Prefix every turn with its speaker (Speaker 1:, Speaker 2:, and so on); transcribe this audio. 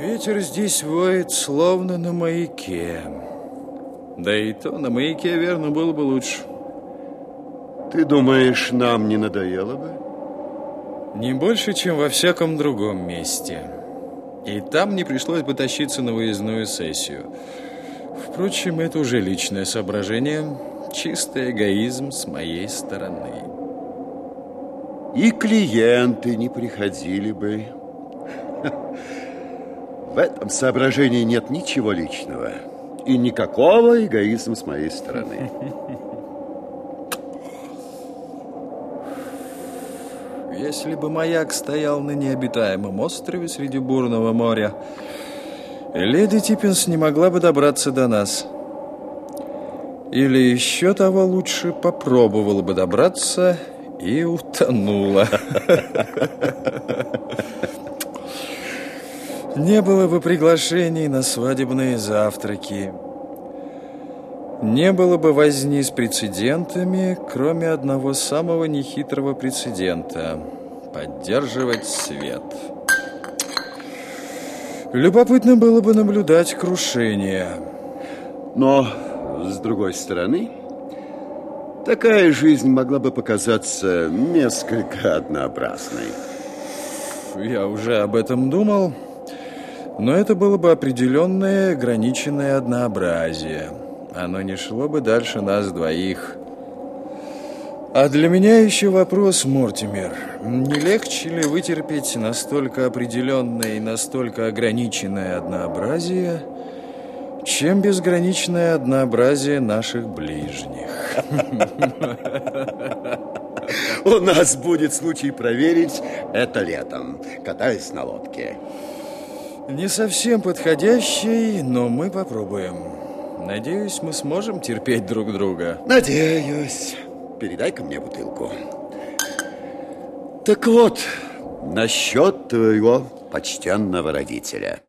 Speaker 1: Ветер здесь воет, словно на маяке. Да и то на маяке, верно, было бы лучше.
Speaker 2: Ты думаешь, нам не надоело бы?
Speaker 1: Не больше, чем во всяком другом месте. И там не пришлось бы тащиться на выездную сессию. Впрочем, это уже личное соображение, чистый эгоизм с моей стороны.
Speaker 2: И клиенты не приходили бы. В этом соображении нет ничего личного. И никакого эгоизма с моей стороны.
Speaker 1: Если бы маяк стоял на необитаемом острове среди бурного моря, леди Типпинс не могла бы добраться до нас. Или еще того лучше попробовала бы добраться и утонула. Не было бы приглашений на свадебные завтраки. Не было бы возни с прецедентами, кроме одного самого нехитрого прецедента – поддерживать свет. Любопытно было бы наблюдать крушение.
Speaker 2: Но, с другой стороны, такая жизнь могла бы показаться несколько однообразной.
Speaker 1: Я уже об этом думал. Но это было бы определенное ограниченное однообразие. Оно не шло бы дальше нас двоих. А для меня еще вопрос, Мортимер. Не легче ли вытерпеть настолько определенное и настолько ограниченное однообразие, чем безграничное однообразие наших ближних?
Speaker 2: У нас будет случай проверить это летом, катаясь на лодке.
Speaker 1: Не совсем подходящий, но мы попробуем. Надеюсь, мы сможем терпеть друг друга.
Speaker 2: Надеюсь. Передай-ка мне бутылку. Так вот, насчет твоего почтенного родителя.